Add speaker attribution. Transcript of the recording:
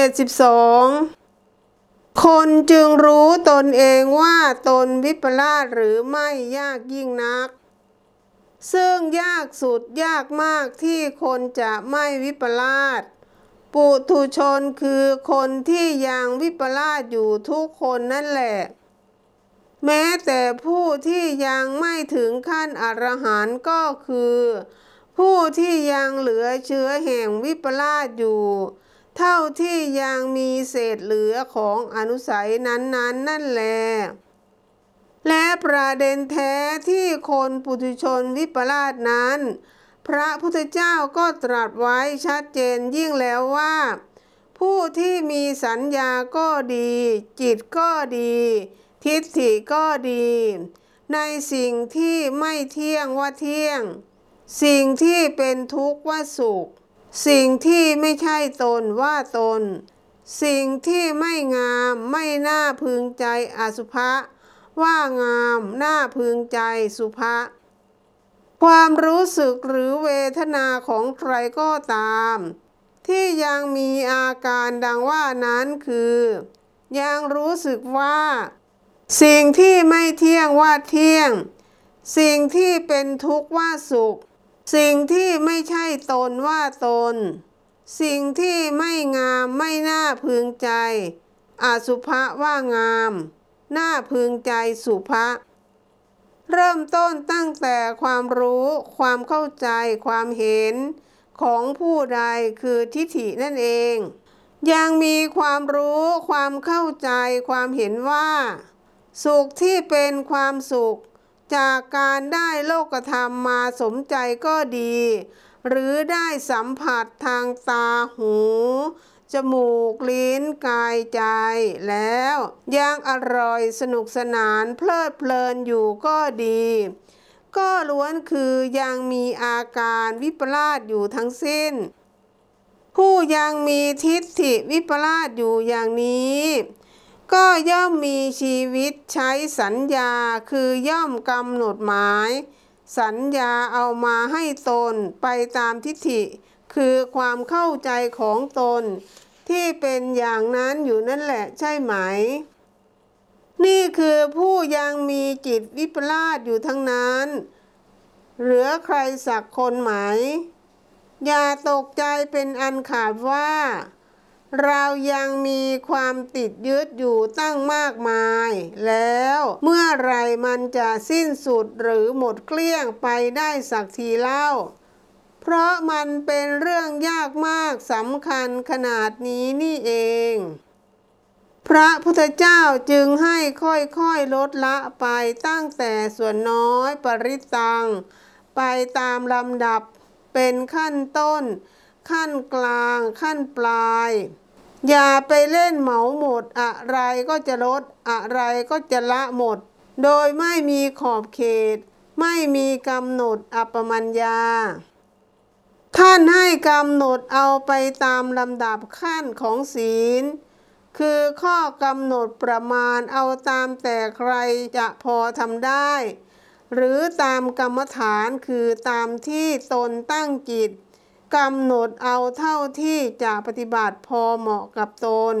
Speaker 1: 72คนจึงรู้ตนเองว่าตนวิปลาสหรือไม่ยากยิ่งนัก ซึ่งยากสุดยากมากที่คนจะไม่วิปลาสปุถุชนคือคนที่ยังวิปลาสอยู่ทุกคนนั่นแหละ แม้แต่ผู้ที่ยังไม่ถึงขั้นอรหันต์ก็คือ ผู้ที่ยังเหลือเชื้อแห่งวิปลาสอยู่ เท่าที่ยังมีเศษเหลือของอนุสัยนั้นๆนนนั่นแหละและประเด็นแท้ที่คนปุถุชนวิปลาสนั้น พระพุทธเจ้าก็ตรัสไว้ชัดเจนยิ่งแล้วว่า ผู้ที่มีสัญญาก็ดี จิตก็ดี ทิฏฐิก็ดี ในสิ่งที่ไม่เที่ยงว่าเที่ยง สิ่งที่เป็นทุกข์ว่าสุข สิ่งที่ไม่ใช่ตนว่าตน สิ่งที่ไม่งามไม่น่าพึงใจอสุภะว่างามน่าพึงใจสุภะความรู้สึกหรือเวทนาของใครก็ตาม ที่ยังมีอาการดังว่านั้นคือ ยังรู้สึกว่า สิ่งที่ไม่เที่ยงว่าเที่ยง สิ่งที่เป็นทุกข์ว่าสุข สิ่งที่ไม่ใช่ตนว่าตน สิ่งที่ไม่งามไม่น่าพึงใจอสุภะว่างาม น่าพึงใจสุภะเริ่มต้นตั้งแต่ความรู้ ความเข้าใจ ความเห็น ของผู้ใดคือทิฏฐินั่นเอง ยังมีความรู้ ความเข้าใจ ความเห็นว่า สุขที่เป็นความสุข จากการได้โลกธรรมมาสมใจก็ดี หรือได้สัมผัสทางตาหู จมูกลิ้นกายใจแล้วยังอร่อยสนุกสนานเพลิดเพลินอยู่ก็ดี ก็ล้วนคือยังมีอาการวิปลาสอยู่ทั้งสิ้น ผู้ยังมีทิฏฐิวิปลาสอยู่อย่างนี้ ก็ย่อมมีชีวิตใช้สัญญาคือย่อมกำหนดหมาย สัญญาเอามาให้ตนไปตามทิฏฐิ คือความเข้าใจของตน ที่เป็นอย่างนั้นอยู่นั่นแหละใช่ไหม นี่คือผู้ยังมีจิตวิปลาสอยู่ทั้งนั้น เหลือใครสักคนไหม อย่าตกใจเป็นอันขาดว่า เรายังมีความติดยึดอยู่ตั้งมากมาย แล้วเมื่อไรมันจะสิ้นสุดหรือหมดเกลี้ยงไปได้สักทีเล่า เพราะมันเป็นเรื่องยากมากสำคัญขนาดนี้นี่เอง พระพุทธเจ้าจึงให้ค่อยๆลดละไปตั้งแต่ส่วนน้อยปริตัง ไปตามลำดับเป็นขั้นต้น ขั้นกลาง ขั้นปลาย อย่าไปเล่นเหมาหมด อะไรก็จะลด อะไรก็จะละหมด โดยไม่มีขอบเขต ไม่มีกำหนดอัปปมัญญา ท่านให้กำหนดเอาไปตามลำดับขั้นของศีล คือข้อกำหนดประมาณเอาตามแต่ใครจะพอทำได้ หรือตามกรรมฐานคือตามที่ตนตั้งจิต กำหนดเอาเท่าที่จะปฏิบัติพอเหมาะกับตน